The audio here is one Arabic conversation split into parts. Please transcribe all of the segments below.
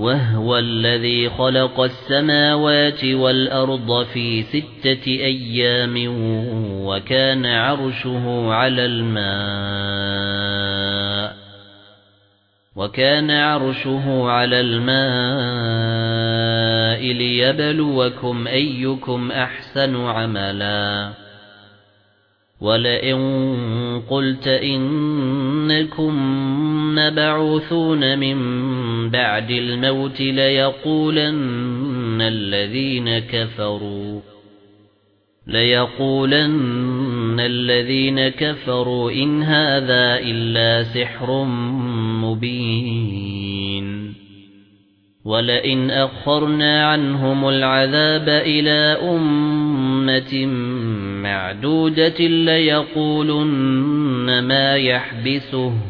وَهُوَ الَّذِي خَلَقَ السَّمَاوَاتِ وَالْأَرْضَ فِي سِتَّةِ أَيَّامٍ وَكَانَ عَرْشُهُ عَلَى الْمَاءِ وَكَانَ عَرْشُهُ عَلَى الْمَاءِ لِيَبْلُوَكُمْ أَيُّكُمْ أَحْسَنُ عَمَلًا وَلَئِن قُلْتَ إِنَّكُمْ مَبْعُوثُونَ مِنْ بَعْدِ الْمَوْتِ لَيَقُولَنَّ الَّذِينَ كَفَرُوا. لَيَقُولَنَّ الَّذِينَ كَفَرُوا إِنْ هَذَا إِلَّا سِحْرٌ مُبِينٌ. وَلَئِنْ أَخَّرْنَا عَنْهُمُ الْعَذَابَ إِلَى أُمَّةٍ مَّعْدُودَةٍ لَّيَقُولُنَّ مَا يَحْبِسُهُ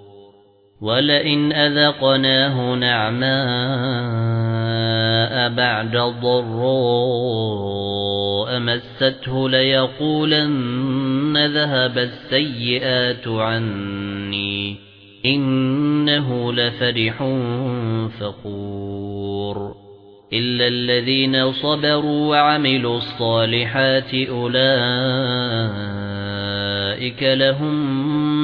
وَلَئِنْ أَذَقْنَاهُ نَعْمَاءَ بَعْدَ ضَرَّاءٍ مَسَّتْهُ لَيَقُولَنَّ ذَهَبَ السَّيِّئَاتُ عَنِّي إِنَّهُ لَفَرِحٌ فَخُورٌ إِلَّا الَّذِينَ صَبَرُوا وَعَمِلُوا الصَّالِحَاتِ أُولَئِكَ لَهُم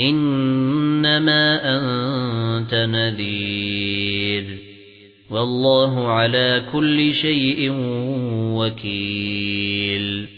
إِنَّمَا أَنتَ نَذِيرٌ. وَاللَّهُ عَلَى كُلِّ شَيْءٍ وَكِيلٌ.